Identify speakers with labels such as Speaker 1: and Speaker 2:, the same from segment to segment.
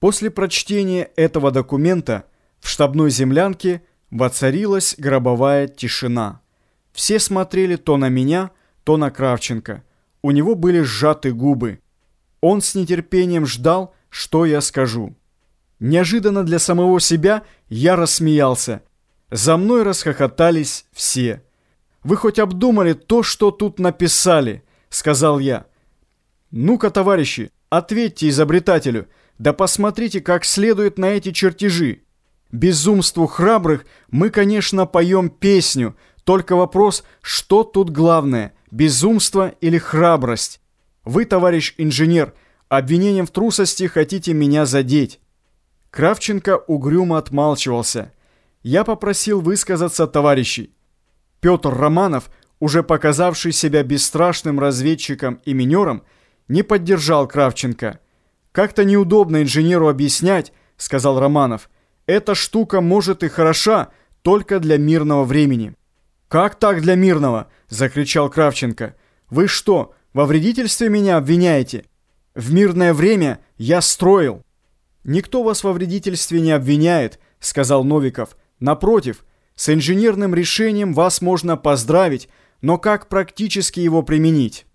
Speaker 1: После прочтения этого документа в штабной землянке воцарилась гробовая тишина. Все смотрели то на меня, то на Кравченко. У него были сжаты губы. Он с нетерпением ждал, что я скажу. Неожиданно для самого себя я рассмеялся. За мной расхохотались все. «Вы хоть обдумали то, что тут написали?» — сказал я. «Ну-ка, товарищи, ответьте изобретателю, да посмотрите как следует на эти чертежи. Безумству храбрых мы, конечно, поем песню, только вопрос, что тут главное, безумство или храбрость? Вы, товарищ инженер, обвинением в трусости хотите меня задеть». Кравченко угрюмо отмалчивался. Я попросил высказаться товарищей. Петр Романов, уже показавший себя бесстрашным разведчиком и минером, не поддержал Кравченко. «Как-то неудобно инженеру объяснять», — сказал Романов. «Эта штука может и хороша, только для мирного времени». «Как так для мирного?» — закричал Кравченко. «Вы что, во вредительстве меня обвиняете? В мирное время я строил». «Никто вас во вредительстве не обвиняет», — сказал Новиков. «Напротив, с инженерным решением вас можно поздравить, но как практически его применить?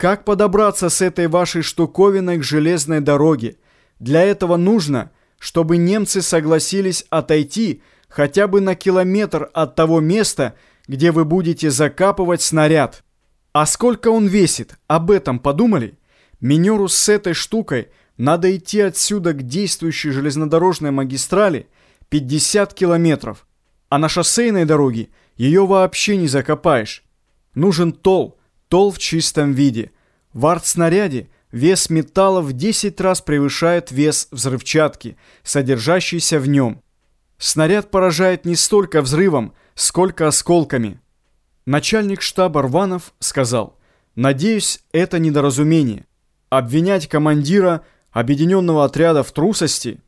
Speaker 1: Как подобраться с этой вашей штуковиной к железной дороге? Для этого нужно, чтобы немцы согласились отойти хотя бы на километр от того места, где вы будете закапывать снаряд. А сколько он весит, об этом подумали? Минеру с этой штукой надо идти отсюда к действующей железнодорожной магистрали 50 километров. А на шоссейной дороге ее вообще не закопаешь. Нужен тол, тол в чистом виде. В артснаряде вес металла в 10 раз превышает вес взрывчатки, содержащейся в нем. Снаряд поражает не столько взрывом, сколько осколками. Начальник штаба Рванов сказал, «Надеюсь, это недоразумение. Обвинять командира объединенного отряда в трусости?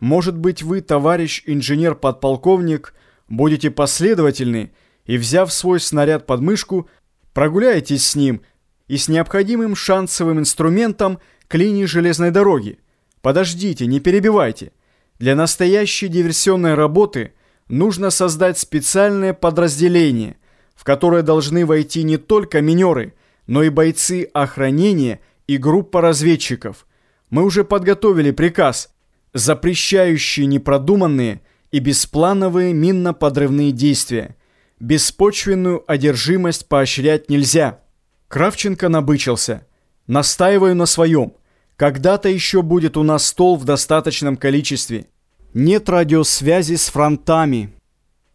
Speaker 1: Может быть, вы, товарищ инженер-подполковник, будете последовательны и, взяв свой снаряд под мышку, прогуляетесь с ним и с необходимым шансовым инструментом к линии железной дороги. Подождите, не перебивайте. Для настоящей диверсионной работы нужно создать специальное подразделение, в которое должны войти не только минеры, но и бойцы охранения и группа разведчиков. Мы уже подготовили приказ, запрещающий непродуманные и бесплановые минно-подрывные действия. Беспочвенную одержимость поощрять нельзя. Кравченко набычился. Настаиваю на своем. Когда-то еще будет у нас стол в достаточном количестве. Нет радиосвязи с фронтами.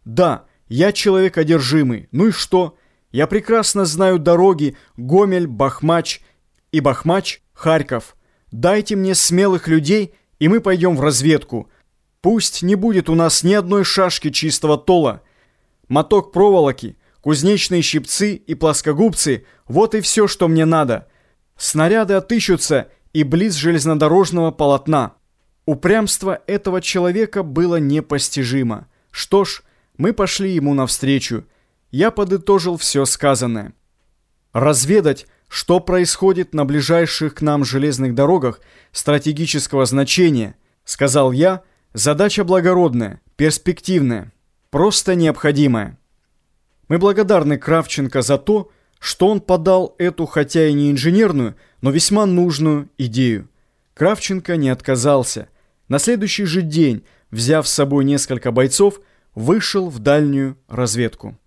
Speaker 1: Да, я человек одержимый. Ну и что? Я прекрасно знаю дороги Гомель, Бахмач и Бахмач, Харьков. Дайте мне смелых людей, и мы пойдем в разведку. Пусть не будет у нас ни одной шашки чистого тола. Моток проволоки, кузнечные щипцы и плоскогубцы – вот и все, что мне надо. Снаряды отыщутся и близ железнодорожного полотна. Упрямство этого человека было непостижимо. Что ж, мы пошли ему навстречу. Я подытожил все сказанное. Разведать, что происходит на ближайших к нам железных дорогах стратегического значения, сказал я, задача благородная, перспективная, просто необходимая. Мы благодарны Кравченко за то, что он подал эту, хотя и не инженерную, но весьма нужную идею. Кравченко не отказался. На следующий же день, взяв с собой несколько бойцов, вышел в дальнюю разведку.